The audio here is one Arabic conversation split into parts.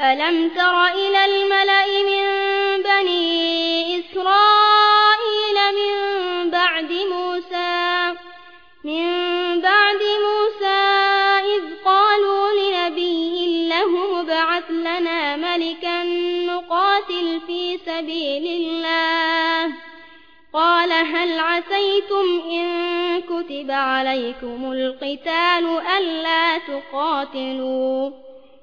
ألم تر إلى الملأ من بني إسرائيل من بعد موسى؟ من بعد موسى إذ قالوا لنبي له ابعث لنا ملكا نقاتل في سبيل الله. قال هل عسيتم إن كتب عليكم القتال ألا تقاتلوا؟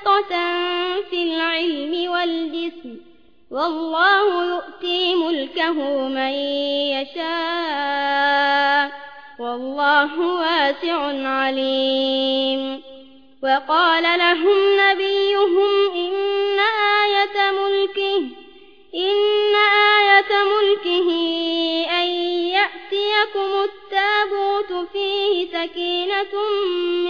بسطة في العلم والجسم والله يؤتي ملكه من يشاء والله واسع عليم. وقال لهم نبيهم إن آية ملكه إن آية ملكه أن يأتيكم التابوت فيه سكينة من